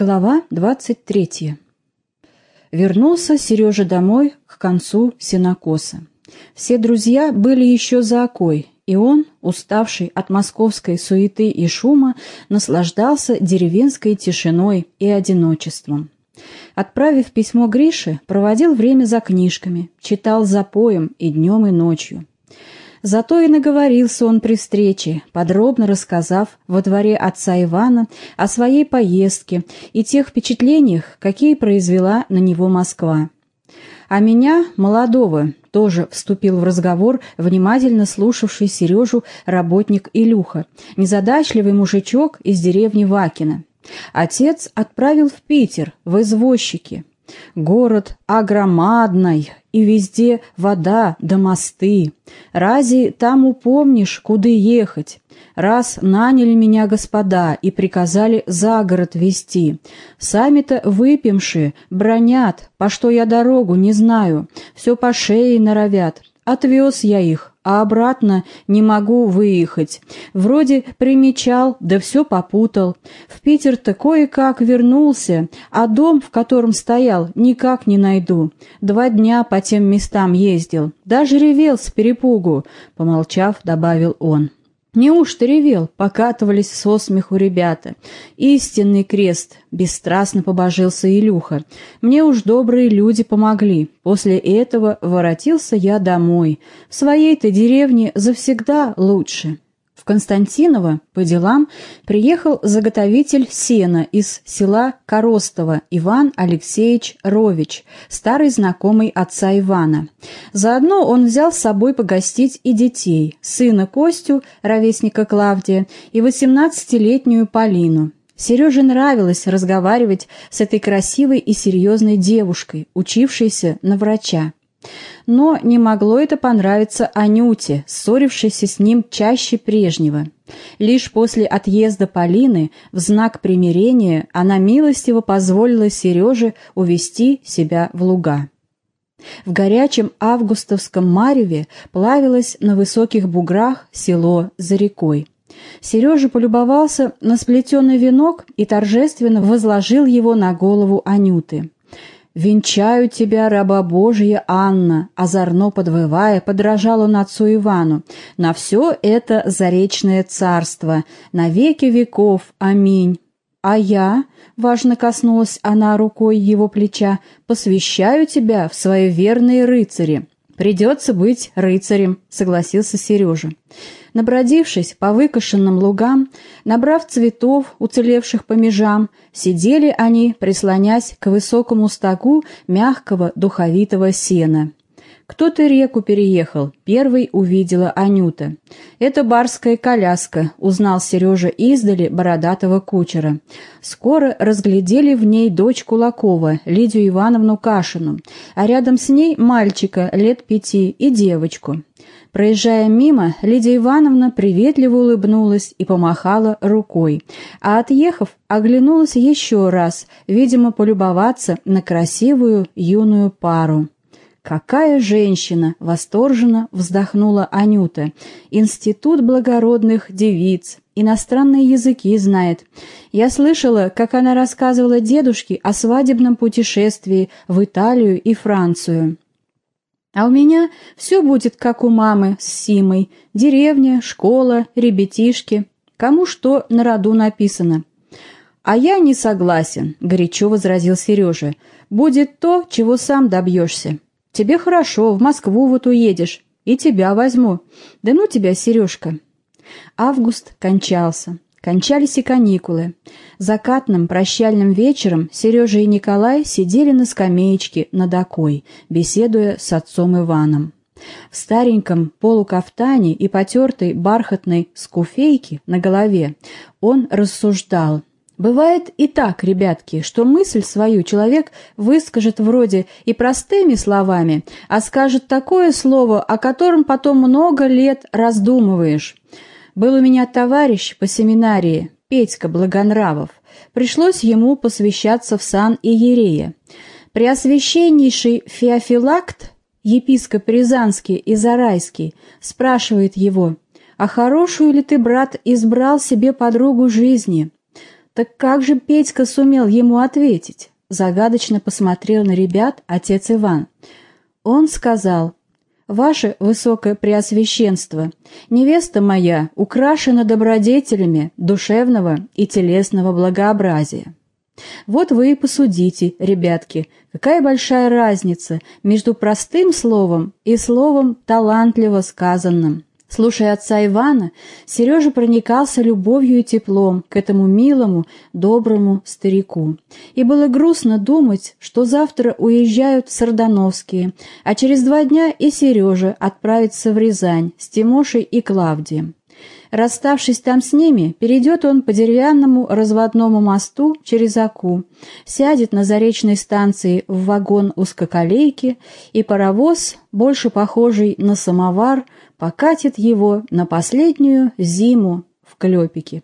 Глава 23. Вернулся Сережа домой к концу сенокоса. Все друзья были еще за окой, и он, уставший от московской суеты и шума, наслаждался деревенской тишиной и одиночеством. Отправив письмо Грише, проводил время за книжками, читал за поем и днем, и ночью. Зато и наговорился он при встрече, подробно рассказав во дворе отца Ивана о своей поездке и тех впечатлениях, какие произвела на него Москва. А меня, молодого, тоже вступил в разговор внимательно слушавший Сережу работник Илюха, незадачливый мужичок из деревни Вакина. Отец отправил в Питер, в извозчики. Город огромадный, и везде вода да мосты. Рази там упомнишь, куда ехать? Раз наняли меня господа и приказали за город вести. Сами-то выпьемши, бронят, по что я дорогу не знаю, все по шее норовят. Отвез я их, а обратно не могу выехать. Вроде примечал, да все попутал. В Питер-то кое-как вернулся, а дом, в котором стоял, никак не найду. Два дня по тем местам ездил, даже ревел с перепугу, помолчав, добавил он. Неужто ревел? Покатывались со смеху ребята. Истинный крест, бесстрастно побожился Илюха. Мне уж добрые люди помогли. После этого воротился я домой. В своей-то деревне завсегда лучше. Константиново по делам приехал заготовитель сена из села Коростово Иван Алексеевич Рович, старый знакомый отца Ивана. Заодно он взял с собой погостить и детей, сына Костю, ровесника Клавдия, и восемнадцатилетнюю Полину. Сереже нравилось разговаривать с этой красивой и серьезной девушкой, учившейся на врача. Но не могло это понравиться Анюте, ссорившейся с ним чаще прежнего. Лишь после отъезда Полины в знак примирения она милостиво позволила Сереже увести себя в луга. В горячем августовском мареве плавилось на высоких буграх село за рекой. Сережа полюбовался на сплетенный венок и торжественно возложил его на голову Анюты. «Венчаю тебя, раба Божия Анна!» Озорно подвывая, подражал он отцу Ивану. «На все это заречное царство, на веки веков, аминь!» «А я?» — важно коснулась она рукой его плеча. «Посвящаю тебя в свои верные рыцари». «Придется быть рыцарем», — согласился Сережа. Набродившись по выкошенным лугам, набрав цветов, уцелевших по межам, сидели они, прислонясь к высокому стогу мягкого духовитого сена. «Кто-то реку переехал», — первой увидела Анюта. «Это барская коляска», — узнал Сережа издали бородатого кучера. Скоро разглядели в ней дочь Кулакова, Лидию Ивановну Кашину, а рядом с ней мальчика лет пяти и девочку. Проезжая мимо, Лидия Ивановна приветливо улыбнулась и помахала рукой, а отъехав, оглянулась еще раз, видимо, полюбоваться на красивую юную пару. «Какая женщина!» — восторженно вздохнула Анюта. «Институт благородных девиц, иностранные языки знает. Я слышала, как она рассказывала дедушке о свадебном путешествии в Италию и Францию». А у меня все будет, как у мамы с Симой. Деревня, школа, ребятишки. Кому что на роду написано. А я не согласен, горячо возразил Сережа. Будет то, чего сам добьешься. Тебе хорошо, в Москву вот уедешь, и тебя возьму. Да ну тебя, Сережка. Август кончался. Кончались и каникулы. Закатным прощальным вечером Сережа и Николай сидели на скамеечке над окой, беседуя с отцом Иваном. В стареньком полукафтане и потертой бархатной скуфейке на голове он рассуждал, Бывает и так, ребятки, что мысль свою человек выскажет вроде и простыми словами, а скажет такое слово, о котором потом много лет раздумываешь. Был у меня товарищ по семинарии, Петька Благонравов. Пришлось ему посвящаться в сан Иерея. Преосвященнейший Феофилакт, епископ Рязанский и Зарайский, спрашивает его, «А хорошую ли ты, брат, избрал себе подругу жизни?» Так как же Петька сумел ему ответить? Загадочно посмотрел на ребят отец Иван. Он сказал, «Ваше высокое преосвященство, невеста моя украшена добродетелями душевного и телесного благообразия. Вот вы и посудите, ребятки, какая большая разница между простым словом и словом талантливо сказанным. Слушая отца Ивана, Сережа проникался любовью и теплом к этому милому, доброму старику. И было грустно думать, что завтра уезжают Сардановские, а через два дня и Сережа отправится в Рязань с Тимошей и Клавдием. Расставшись там с ними, перейдет он по деревянному разводному мосту через Аку, сядет на заречной станции в вагон узкоколейки, и паровоз, больше похожий на самовар, покатит его на последнюю зиму в Клепике.